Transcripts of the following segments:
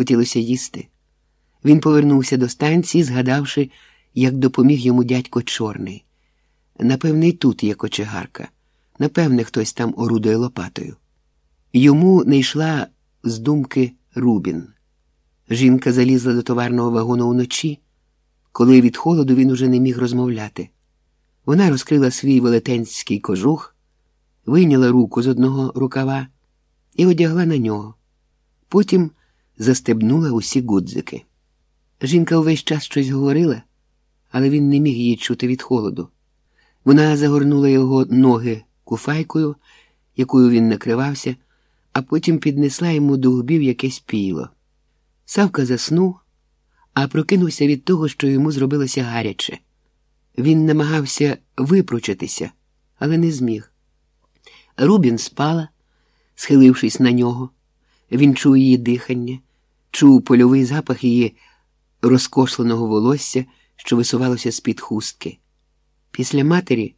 Хотілося їсти. Він повернувся до станції, згадавши, як допоміг йому дядько Чорний. Напевне, й тут є кочегарка. Напевне, хтось там орудує лопатою. Йому не йшла з думки Рубін. Жінка залізла до товарного вагону уночі, коли від холоду він уже не міг розмовляти. Вона розкрила свій велетенський кожух, вийняла руку з одного рукава і одягла на нього. Потім застебнула усі гудзики. Жінка увесь час щось говорила, але він не міг її чути від холоду. Вона загорнула його ноги куфайкою, якою він накривався, а потім піднесла йому до губів якесь піло. Савка заснув, а прокинувся від того, що йому зробилося гаряче. Він намагався випручитися, але не зміг. Рубін спала, схилившись на нього. Він чув її дихання, чув польовий запах її розкошленого волосся, що висувалося з-під хустки. Після матері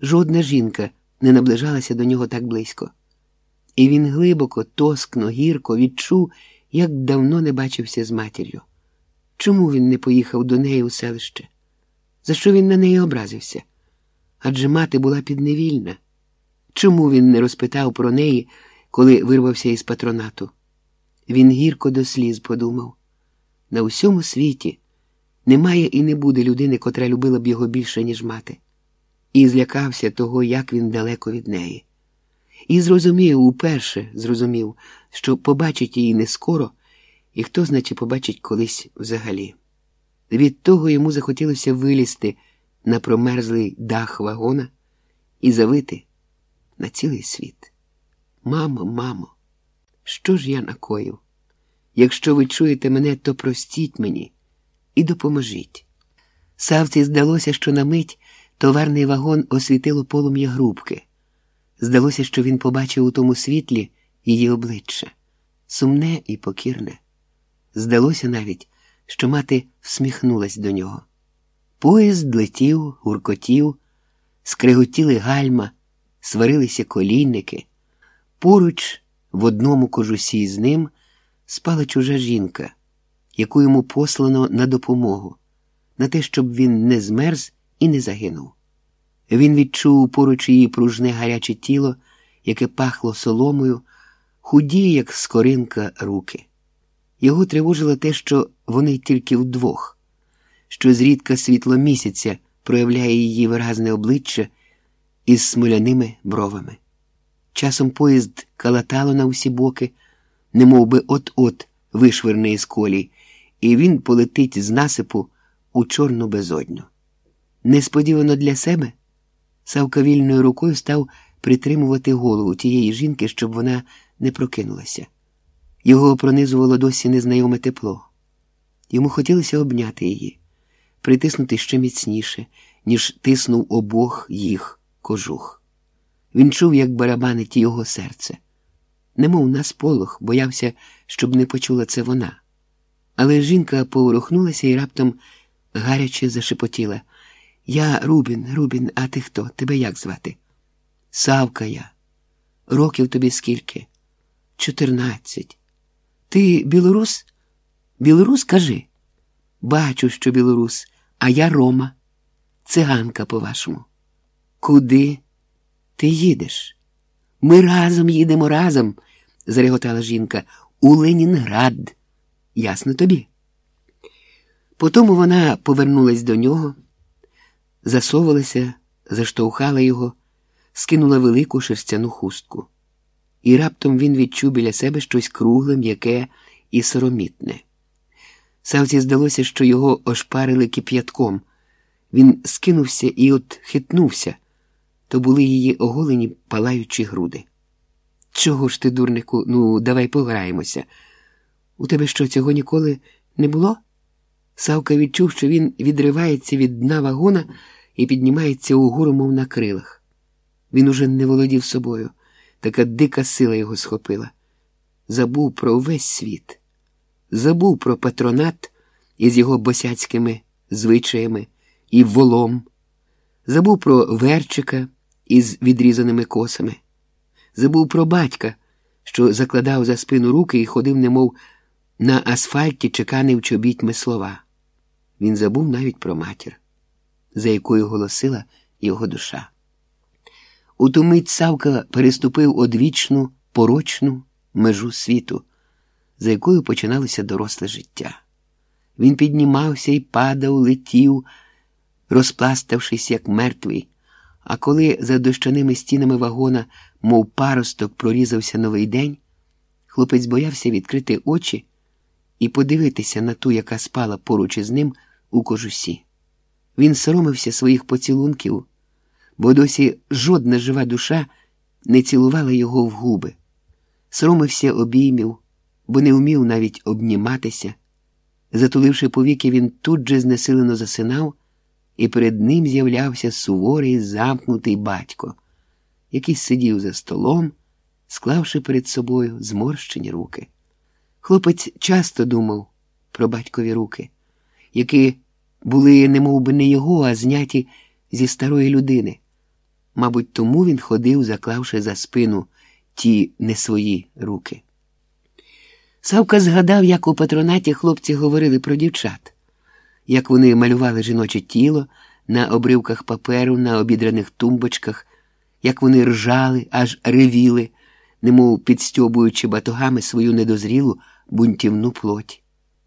жодна жінка не наближалася до нього так близько. І він глибоко, тоскно, гірко відчув, як давно не бачився з матір'ю. Чому він не поїхав до неї у селище? За що він на неї образився? Адже мати була підневільна. Чому він не розпитав про неї, коли вирвався із патронату? Він гірко до сліз подумав на усьому світі немає і не буде людини, котра любила б його більше, ніж мати, і злякався того, як він далеко від неї. І зрозумів, уперше зрозумів, що побачить її не скоро, і хто, значить, побачить колись взагалі. Від того йому захотілося вилізти на промерзлий дах вагона і завити на цілий світ. Мамо, мамо, що ж я накоїв? Якщо ви чуєте мене, то простіть мені і допоможіть. Савці здалося, що на мить товарний вагон освітило полум'я грубки. Здалося, що він побачив у тому світлі її обличчя сумне і покірне. Здалося навіть, що мати всміхнулась до нього. Поїзд летів, гуркотів, скриготіли гальма, сварилися колійники. Поруч, в одному кожусі з ним, спала чужа жінка, яку йому послано на допомогу, на те, щоб він не змерз і не загинув. Він відчув поруч її пружне гаряче тіло, яке пахло соломою, худі, як скоринка, руки. Його тривожило те, що вони тільки вдвох, що зрідка світло місяця проявляє її виразне обличчя із смоляними бровами. Часом поїзд калатало на усі боки, немов би от-от вишверне із колій, і він полетить з насипу у чорну безодню. Несподівано для себе Савка вільною рукою став притримувати голову тієї жінки, щоб вона не прокинулася. Його пронизувало досі незнайоме тепло. Йому хотілося обняти її, притиснути ще міцніше, ніж тиснув обох їх кожух. Він чув, як барабанить його серце. Немов на сполох, боявся, щоб не почула це вона. Але жінка поворухнулася і раптом гаряче зашепотіла. Я Рубін, Рубін, а ти хто? Тебе як звати? Савка я. Років тобі скільки? Чотирнадцять. Ти білорус? Білорус кажи. Бачу, що білорус, а я Рома, циганка, по-вашому. Куди ти їдеш? Ми разом їдемо разом, зареготала жінка, у Ленінград. Ясно тобі? Потому вона повернулась до нього, засовалася, заштовхала його, скинула велику шерстяну хустку. І раптом він відчув біля себе щось кругле, м'яке і соромітне. Савці здалося, що його ошпарили кип'ятком. Він скинувся і от хитнувся, то були її оголені палаючі груди. Чого ж ти, дурнику, ну, давай пограємося. У тебе що, цього ніколи не було? Савка відчув, що він відривається від дна вагона і піднімається угору, мов на крилах. Він уже не володів собою, така дика сила його схопила. Забув про увесь світ, забув про патронат із його босяцькими звичаями і волом, забув про верчика із відрізаними косами, забув про батька, що закладав за спину руки і ходив, немов На асфальті чеканив чобітьми слова. Він забув навіть про матір, за якою голосила його душа. У ту мить Савка переступив одвічну, порочну межу світу, за якою починалося доросле життя. Він піднімався і падав, летів, розпластавшись, як мертвий, а коли за дощаними стінами вагона, мов паросток, прорізався новий день, хлопець боявся відкрити очі і подивитися на ту, яка спала поруч із ним у кожусі. Він соромився своїх поцілунків, бо досі жодна жива душа не цілувала його в губи, соромився обіймів, бо не вмів навіть обніматися. Затуливши повіки, він тут же знесилено засинав, і перед ним з'являвся суворий замкнутий батько, який сидів за столом, склавши перед собою зморщені руки. Хлопець часто думав про батькові руки, які були немов би не його, а зняті зі старої людини. Мабуть, тому він ходив, заклавши за спину ті не свої руки. Савка згадав, як у патронаті хлопці говорили про дівчат, як вони малювали жіноче тіло на обривках паперу, на обідраних тумбочках, як вони ржали, аж ревіли, немов підстьобуючи батогами свою недозрілу бунтівну плоть.